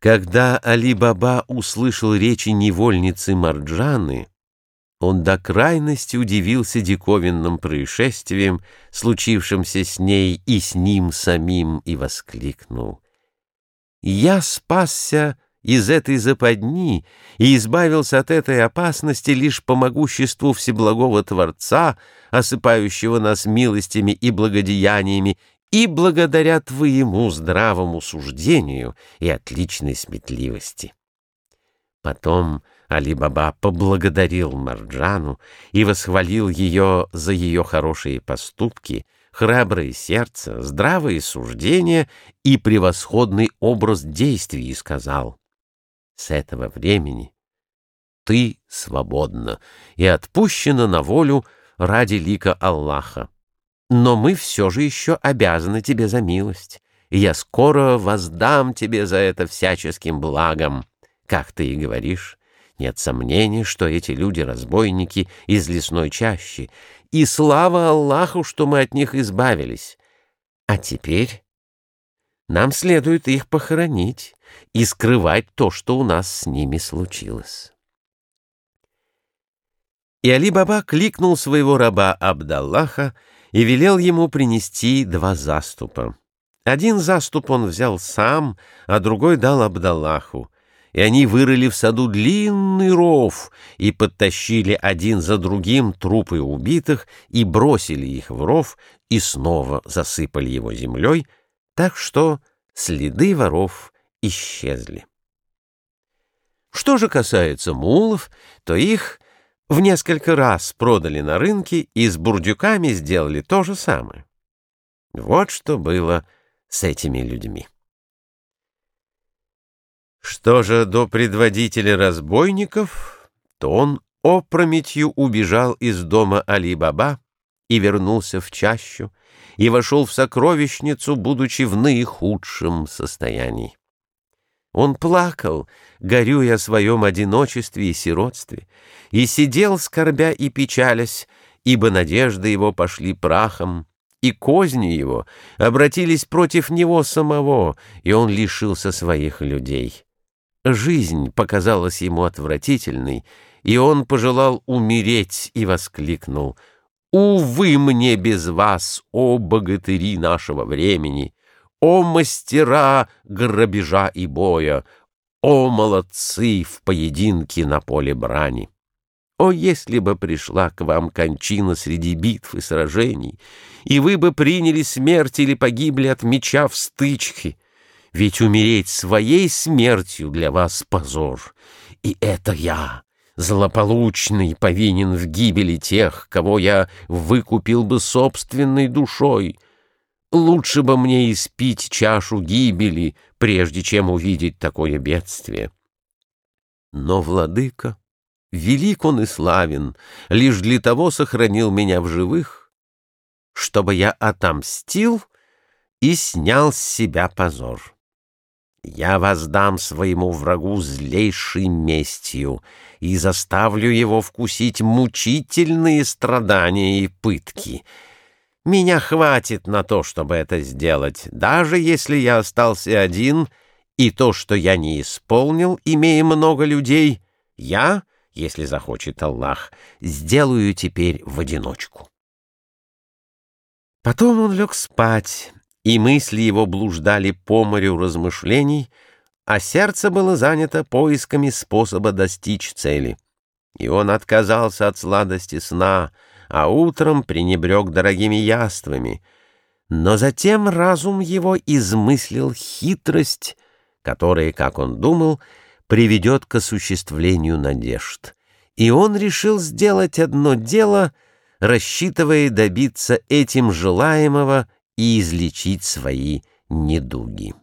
Когда Али-Баба услышал речи невольницы Марджаны, он до крайности удивился диковинным происшествием, случившимся с ней и с ним самим, и воскликнул. «Я спасся из этой западни и избавился от этой опасности лишь по могуществу Всеблагого Творца, осыпающего нас милостями и благодеяниями, и благодаря твоему здравому суждению и отличной сметливости. Потом Али-Баба поблагодарил Марджану и восхвалил ее за ее хорошие поступки, храброе сердце, здравые суждения и превосходный образ действий и сказал, «С этого времени ты свободна и отпущена на волю ради лика Аллаха но мы все же еще обязаны тебе за милость, и я скоро воздам тебе за это всяческим благом. Как ты и говоришь, нет сомнений, что эти люди-разбойники из лесной чащи, и слава Аллаху, что мы от них избавились. А теперь нам следует их похоронить и скрывать то, что у нас с ними случилось. И Али-Баба кликнул своего раба Абдаллаха, и велел ему принести два заступа. Один заступ он взял сам, а другой дал Абдаллаху. И они вырыли в саду длинный ров и подтащили один за другим трупы убитых и бросили их в ров и снова засыпали его землей, так что следы воров исчезли. Что же касается мулов, то их в несколько раз продали на рынке и с бурдюками сделали то же самое. Вот что было с этими людьми. Что же до предводителя разбойников, то он опрометью убежал из дома Али-Баба и вернулся в чащу, и вошел в сокровищницу, будучи в наихудшем состоянии. Он плакал, горюя о своем одиночестве и сиротстве, и сидел, скорбя и печалясь, ибо надежды его пошли прахом, и козни его обратились против него самого, и он лишился своих людей. Жизнь показалась ему отвратительной, и он пожелал умереть и воскликнул «Увы мне без вас, о богатыри нашего времени!» О мастера грабежа и боя! О молодцы в поединке на поле брани! О, если бы пришла к вам кончина среди битв и сражений, и вы бы приняли смерть или погибли от меча в стычке! Ведь умереть своей смертью для вас позор. И это я, злополучный, повинен в гибели тех, кого я выкупил бы собственной душой — Лучше бы мне испить чашу гибели, прежде чем увидеть такое бедствие. Но, владыка, велик он и славен, лишь для того сохранил меня в живых, чтобы я отомстил и снял с себя позор. Я воздам своему врагу злейшей местью и заставлю его вкусить мучительные страдания и пытки — меня хватит на то, чтобы это сделать, даже если я остался один, и то, что я не исполнил, имея много людей, я, если захочет Аллах, сделаю теперь в одиночку. Потом он лег спать, и мысли его блуждали по морю размышлений, а сердце было занято поисками способа достичь цели. И он отказался от сладости сна — а утром пренебрег дорогими яствами. Но затем разум его измыслил хитрость, которая, как он думал, приведет к осуществлению надежд. И он решил сделать одно дело, рассчитывая добиться этим желаемого и излечить свои недуги.